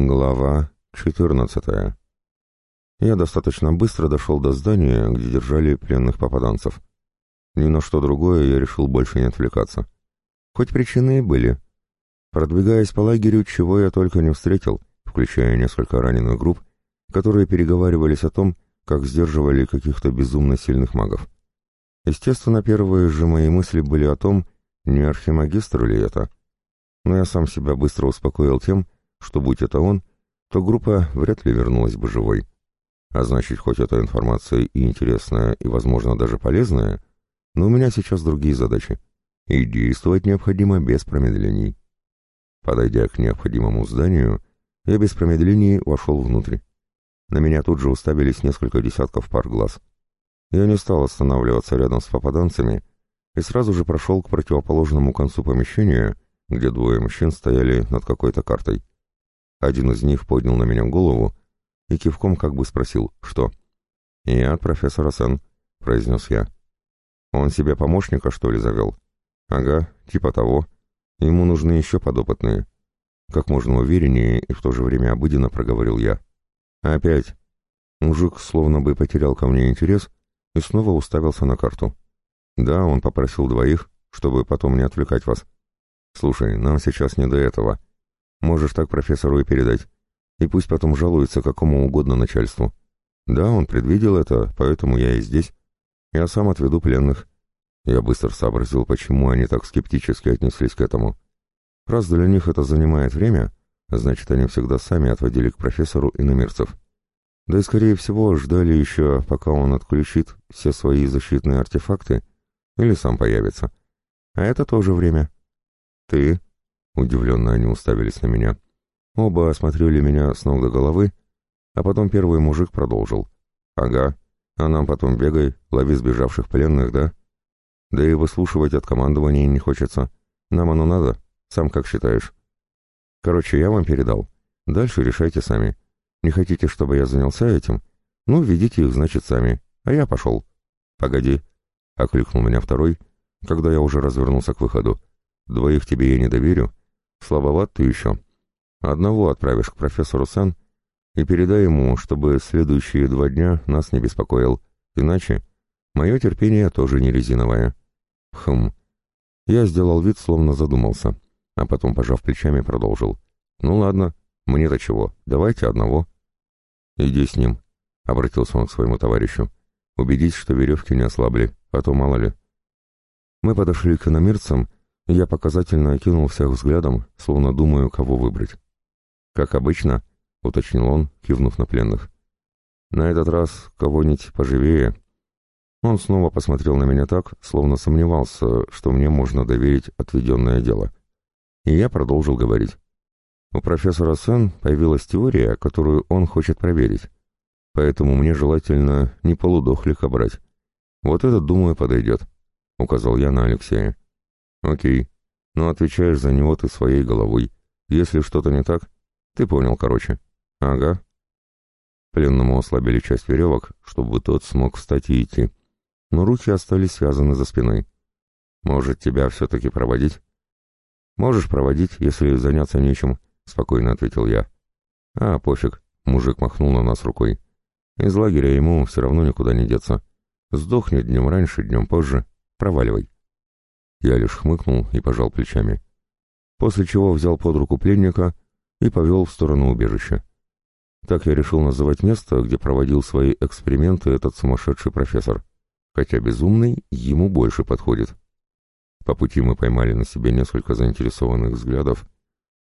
Глава 14. Я достаточно быстро дошел до здания, где держали пленных попаданцев. Ни на что другое я решил больше не отвлекаться. Хоть причины и были. Продвигаясь по лагерю, чего я только не встретил, включая несколько раненых групп, которые переговаривались о том, как сдерживали каких-то безумно сильных магов. Естественно, первые же мои мысли были о том, не архимагистр ли это. Но я сам себя быстро успокоил тем, что будь это он, то группа вряд ли вернулась бы живой. А значит, хоть эта информация и интересная, и, возможно, даже полезная, но у меня сейчас другие задачи, и действовать необходимо без промедлений. Подойдя к необходимому зданию, я без промедлений вошел внутрь. На меня тут же уставились несколько десятков пар глаз. Я не стал останавливаться рядом с попаданцами и сразу же прошел к противоположному концу помещения, где двое мужчин стояли над какой-то картой. Один из них поднял на меня голову и кивком как бы спросил «Что?» «Я от профессора Сен», — произнес я. «Он себе помощника, что ли, завел?» «Ага, типа того. Ему нужны еще подопытные». Как можно увереннее и в то же время обыденно проговорил я. «Опять». Мужик словно бы потерял ко мне интерес и снова уставился на карту. «Да, он попросил двоих, чтобы потом не отвлекать вас. Слушай, нам сейчас не до этого. Можешь так профессору и передать. И пусть потом жалуется какому угодно начальству. Да, он предвидел это, поэтому я и здесь. Я сам отведу пленных. Я быстро сообразил, почему они так скептически отнеслись к этому. Раз для них это занимает время, значит, они всегда сами отводили к профессору иномирцев. Да и, скорее всего, ждали еще, пока он отключит все свои защитные артефакты или сам появится. А это тоже время. Ты Удивленно они уставились на меня. Оба осмотрели меня с ног до головы, а потом первый мужик продолжил. «Ага, а нам потом бегай, лови сбежавших пленных, да? Да и выслушивать от командования не хочется. Нам оно надо, сам как считаешь. Короче, я вам передал. Дальше решайте сами. Не хотите, чтобы я занялся этим? Ну, ведите их, значит, сами. А я пошел. Погоди, — окликнул меня второй, когда я уже развернулся к выходу. Двоих тебе я не доверю, Слабоват ты еще. Одного отправишь к профессору Сан и передай ему, чтобы следующие два дня нас не беспокоил. Иначе мое терпение тоже не резиновое. Хм. Я сделал вид, словно задумался, а потом, пожав плечами, продолжил. Ну ладно, мне-то чего, давайте одного. Иди с ним, — обратился он к своему товарищу. Убедись, что веревки не ослабли, а то мало ли. Мы подошли к иномирцам я показательно окинул всех взглядом, словно думаю, кого выбрать. «Как обычно», — уточнил он, кивнув на пленных. «На этот раз кого-нибудь поживее». Он снова посмотрел на меня так, словно сомневался, что мне можно доверить отведенное дело. И я продолжил говорить. У профессора Сен появилась теория, которую он хочет проверить. Поэтому мне желательно не полудохлика брать. Вот этот, думаю, подойдет, — указал я на Алексея. «Окей. Но отвечаешь за него ты своей головой. Если что-то не так, ты понял, короче». «Ага». Пленному ослабили часть веревок, чтобы тот смог встать и идти. Но руки остались связаны за спиной. «Может, тебя все-таки проводить?» «Можешь проводить, если заняться нечем», — спокойно ответил я. «А, пофиг», — мужик махнул на нас рукой. «Из лагеря ему все равно никуда не деться. Сдохнет днем раньше, днем позже. Проваливай». Я лишь хмыкнул и пожал плечами. После чего взял под руку пленника и повел в сторону убежища. Так я решил называть место, где проводил свои эксперименты этот сумасшедший профессор. Хотя безумный ему больше подходит. По пути мы поймали на себе несколько заинтересованных взглядов,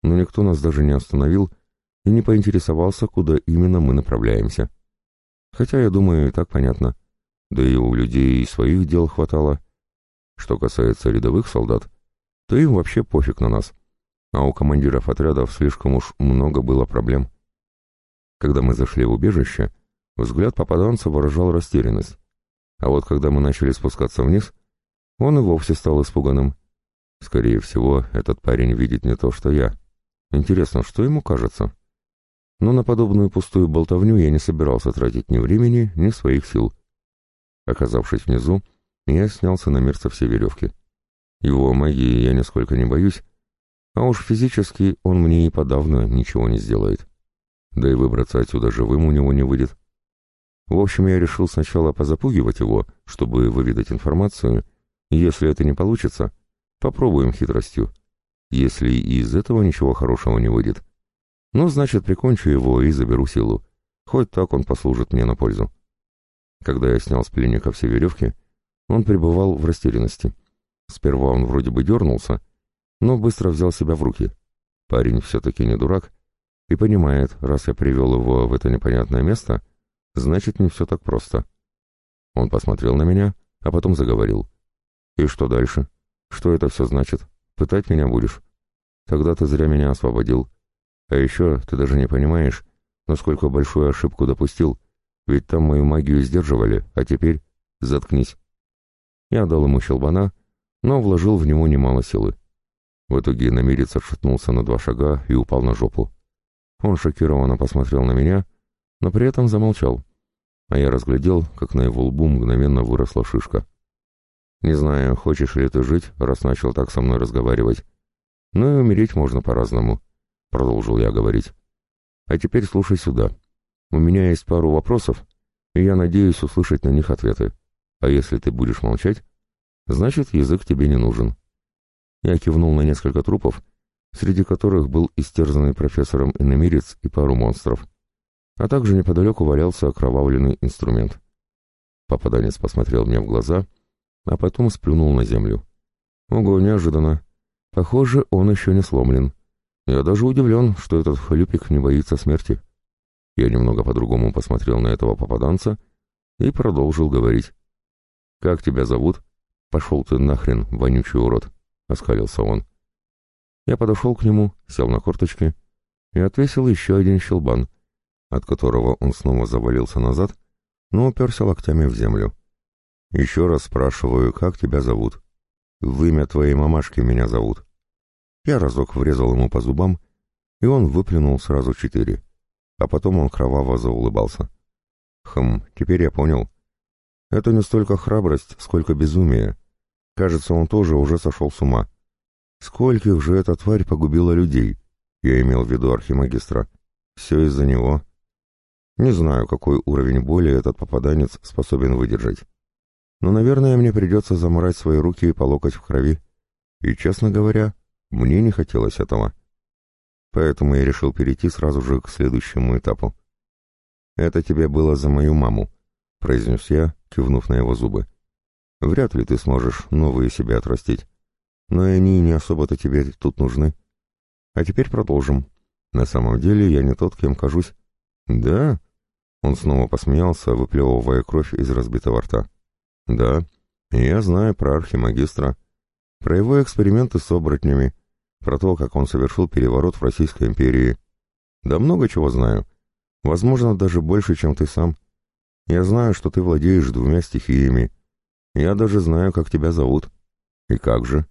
но никто нас даже не остановил и не поинтересовался, куда именно мы направляемся. Хотя, я думаю, и так понятно. Да и у людей и своих дел хватало. Что касается рядовых солдат, то им вообще пофиг на нас. А у командиров отрядов слишком уж много было проблем. Когда мы зашли в убежище, взгляд попаданца выражал растерянность. А вот когда мы начали спускаться вниз, он и вовсе стал испуганным. Скорее всего, этот парень видит не то, что я. Интересно, что ему кажется? Но на подобную пустую болтовню я не собирался тратить ни времени, ни своих сил. Оказавшись внизу, я снял с иномерца все веревки. Его магии я нисколько не боюсь, а уж физически он мне и подавно ничего не сделает. да и выбраться отсюда живым у него не выйдет. В общем, я решил сначала позапугивать его, чтобы выведать информацию, если это не получится, попробуем хитростью. Если и из этого ничего хорошего не выйдет, ну, значит, прикончу его и заберу силу. Хоть так он послужит мне на пользу. Когда я снял с пленника все веревки, он пребывал в растерянности. Сперва он вроде бы дернулся, но быстро взял себя в руки. Парень все-таки не дурак и понимает, раз я привел его в это непонятное место, значит, не все так просто. Он посмотрел на меня, а потом заговорил. «И что дальше? Что это все значит? Пытать меня будешь? Тогда ты зря меня освободил. А еще ты даже не понимаешь, насколько большую ошибку допустил, ведь там мою магию сдерживали, а теперь заткнись». Я дал ему щелбана, но вложил в него немало силы. В итоге намерец отшатнулся на два шага и упал на жопу. Он шокированно посмотрел на меня, но при этом замолчал, а я разглядел, как на его лбу мгновенно выросла шишка. Не знаю, хочешь ли ты жить, раз начал так со мной разговаривать. Но и умереть можно по-разному, — продолжил я говорить. А теперь слушай сюда. У меня есть пару вопросов, и я надеюсь услышать на них ответы. А если ты будешь молчать, значит, язык тебе не нужен. Я кивнул на несколько трупов, среди которых был истерзанный профессором иномирец и пару монстров. А также неподалеку валялся окровавленный инструмент. Попаданец посмотрел мне в глаза, а потом сплюнул на землю. Ого, неожиданно. Похоже, он еще не сломлен. Я даже удивлен, что этот хлюпик не боится смерти. Я немного по-другому посмотрел на этого попаданца и продолжил говорить. «Как тебя зовут?» «Пошел ты нахрен, вонючий урод!» — оскалился он. Я подошел к нему, сел на корточки и отвесил еще один щелбан, от которого он снова завалился назад, но уперся локтями в землю. «Еще раз спрашиваю, как тебя зовут?» «В имя твоей мамашки меня зовут». Я разок врезал ему по зубам, и он выплюнул сразу четыре, а потом он кроваво заулыбался. «Хм, теперь я понял. Это не столько храбрость, сколько безумие». Кажется, он тоже уже сошел с ума. Скольких же эта тварь погубила людей? Я имел в виду архимагистра. Все из-за него. Не знаю, какой уровень боли этот попаданец способен выдержать. Но, наверное, мне придется заморать свои руки и по локоть в крови. И, честно говоря, мне не хотелось этого. Поэтому я решил перейти сразу же к следующему этапу. «Это тебе было за мою маму», — произнес я, кивнув на его зубы. Вряд ли ты сможешь новые себе отрастить. Но и они не особо-то тебе тут нужны. А теперь продолжим. На самом деле я не тот, кем кажусь. Да? Он снова посмеялся, выплевывая кровь из разбитого рта. Да, я знаю про архимагистра, про его эксперименты с оборотнями, про то, как он совершил переворот в Российской империи. Да много чего знаю. Возможно, даже больше, чем ты сам. Я знаю, что ты владеешь двумя стихиями — я даже знаю, как тебя зовут. И как же?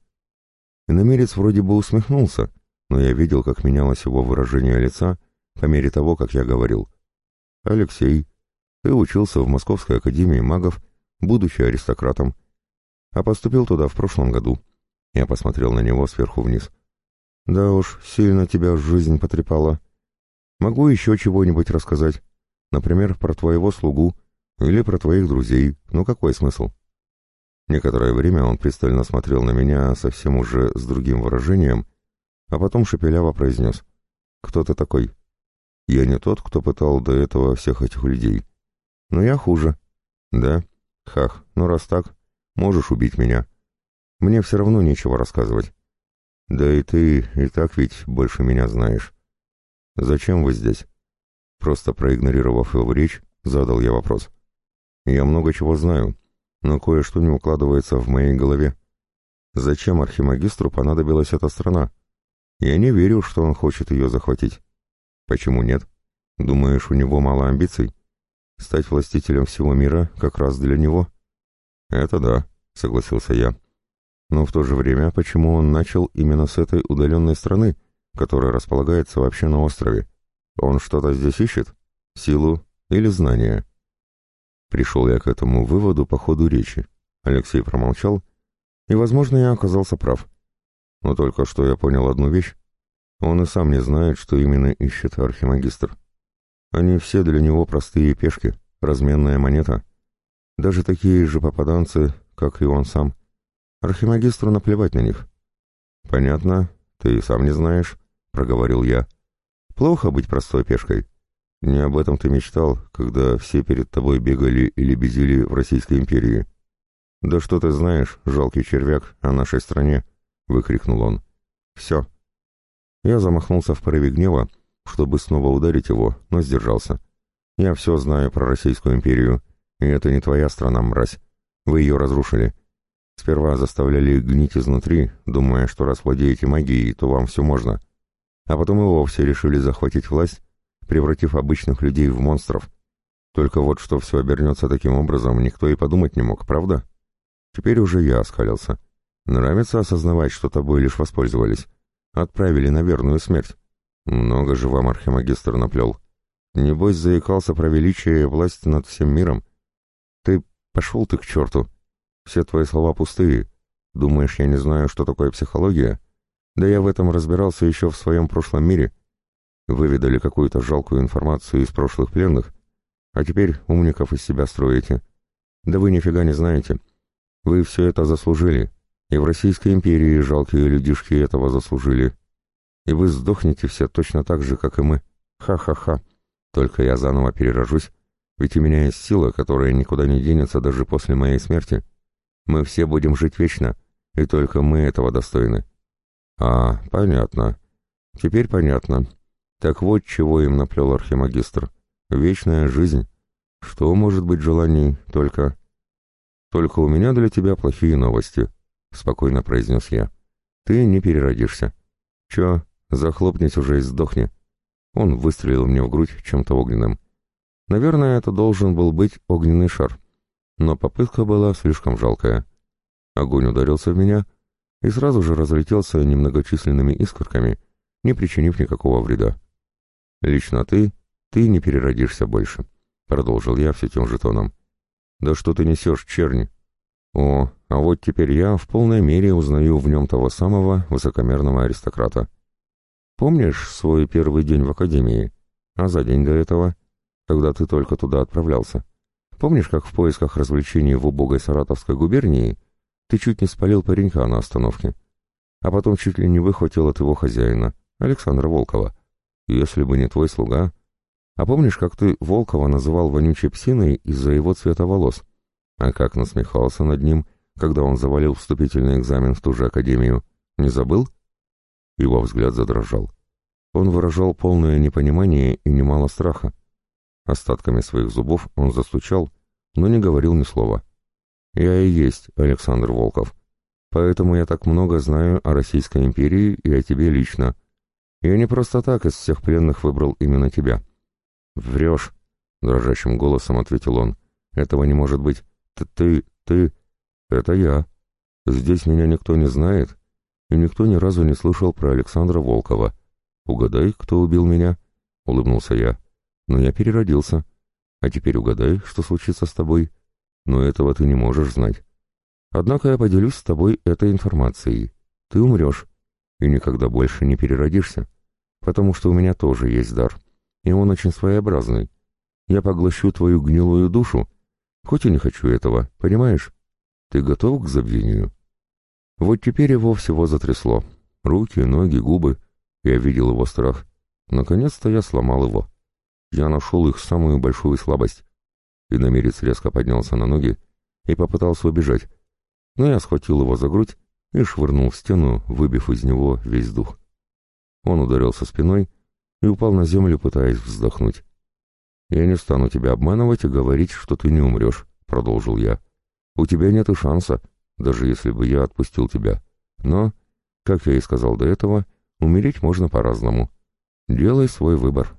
Иномерец вроде бы усмехнулся, но я видел, как менялось его выражение лица по мере того, как я говорил. Алексей, ты учился в Московской академии магов, будучи аристократом, а поступил туда в прошлом году. Я посмотрел на него сверху вниз. Да уж, сильно тебя жизнь потрепала. Могу еще чего-нибудь рассказать. Например, про твоего слугу или про твоих друзей. Ну какой смысл? Некоторое время он пристально смотрел на меня совсем уже с другим выражением, а потом шепеляво произнес «Кто ты такой?» «Я не тот, кто пытал до этого всех этих людей. Но я хуже». «Да? Хах, ну раз так, можешь убить меня. Мне все равно нечего рассказывать». «Да и ты и так ведь больше меня знаешь». «Зачем вы здесь?» Просто проигнорировав его речь, задал я вопрос. «Я много чего знаю» но кое-что не укладывается в моей голове. Зачем архимагистру понадобилась эта страна? Я не верю, что он хочет ее захватить. Почему нет? Думаешь, у него мало амбиций? Стать властителем всего мира как раз для него? Это да, согласился я. Но в то же время, почему он начал именно с этой удаленной страны, которая располагается вообще на острове? Он что-то здесь ищет? Силу или знания? Пришел я к этому выводу по ходу речи. Алексей промолчал, и, возможно, я оказался прав. Но только что я понял одну вещь. Он и сам не знает, что именно ищет архимагистр. Они все для него простые пешки, разменная монета. Даже такие же попаданцы, как и он сам. Архимагистру наплевать на них. «Понятно, ты сам не знаешь», — проговорил я. «Плохо быть простой пешкой. Не об этом ты мечтал, когда все перед тобой бегали или безили в Российской империи». «Да что ты знаешь, жалкий червяк, о нашей стране?» — выкрикнул он. «Все». Я замахнулся в порыве гнева, чтобы снова ударить его, но сдержался. «Я все знаю про Российскую империю, и это не твоя страна, мразь. Вы ее разрушили. Сперва заставляли гнить изнутри, думая, что раз владеете магией, то вам все можно. А потом и вовсе решили захватить власть, превратив обычных людей в монстров. Только вот что все обернется таким образом, никто и подумать не мог, правда? Теперь уже я оскалился. Нравится осознавать, что тобой лишь воспользовались. Отправили на верную смерть. Много же вам архимагистр наплел. Небось, заикался про величие и власть над всем миром. Ты пошел ты к черту. Все твои слова пустые. Думаешь, я не знаю, что такое психология? Да я в этом разбирался еще в своем прошлом мире. Выведали какую-то жалкую информацию из прошлых пленных, а теперь умников из себя строите. Да вы нифига не знаете. Вы все это заслужили, и в Российской империи жалкие людишки этого заслужили. И вы сдохнете все точно так же, как и мы. Ха-ха-ха. Только я заново перерожусь, ведь у меня есть сила, которая никуда не денется даже после моей смерти. Мы все будем жить вечно, и только мы этого достойны. А, понятно. Теперь понятно. Так вот, чего им наплел архимагистр. Вечная жизнь. Что может быть желаний только... Только у меня для тебя плохие новости, спокойно произнес я. Ты не переродишься. Че, захлопнись уже и сдохни. Он выстрелил мне в грудь чем-то огненным. Наверное, это должен был быть огненный шар но попытка была слишком жалкая. Огонь ударился в меня и сразу же разлетелся немногочисленными искорками, не причинив никакого вреда. «Лично ты, ты не переродишься больше», — продолжил я все тем же тоном. «Да что ты несешь, черни?» «О, а вот теперь я в полной мере узнаю в нем того самого высокомерного аристократа. Помнишь свой первый день в академии? А за день до этого, когда ты только туда отправлялся?» Помнишь, как в поисках развлечений в убогой Саратовской губернии ты чуть не спалил паренька на остановке, а потом чуть ли не выхватил от его хозяина, Александра Волкова? Если бы не твой слуга... А помнишь, как ты Волкова называл вонючей псиной из-за его цвета волос? А как насмехался над ним, когда он завалил вступительный экзамен в ту же академию? Не забыл? Его взгляд задрожал. Он выражал полное непонимание и немало страха. Остатками своих зубов он застучал, но не говорил ни слова. «Я и есть Александр Волков. Поэтому я так много знаю о Российской империи и о тебе лично. Я не просто так из всех пленных выбрал именно тебя». «Врешь», — дрожащим голосом ответил он. «Этого не может быть. Ты, ты, ты... Это я. Здесь меня никто не знает, и никто ни разу не слышал про Александра Волкова. Угадай, кто убил меня?» — улыбнулся я. Но я переродился. А теперь угадай, что случится с тобой. Но этого ты не можешь знать. Однако я поделюсь с тобой этой информацией. Ты умрешь и никогда больше не переродишься, потому что у меня тоже есть дар, и он очень своеобразный. Я поглощу твою гнилую душу, хоть и не хочу этого, понимаешь? Ты готов к забвению? Вот теперь его всего затрясло. Руки, ноги, губы. Я видел его страх. Наконец-то я сломал его. Я нашел их самую большую слабость. И намерец резко поднялся на ноги и попытался убежать, но я схватил его за грудь и швырнул в стену, выбив из него весь дух. Он ударился спиной и упал на землю, пытаясь вздохнуть. «Я не стану тебя обманывать и говорить, что ты не умрешь», — продолжил я. «У тебя нет и шанса, даже если бы я отпустил тебя. Но, как я и сказал до этого, умереть можно по-разному. Делай свой выбор».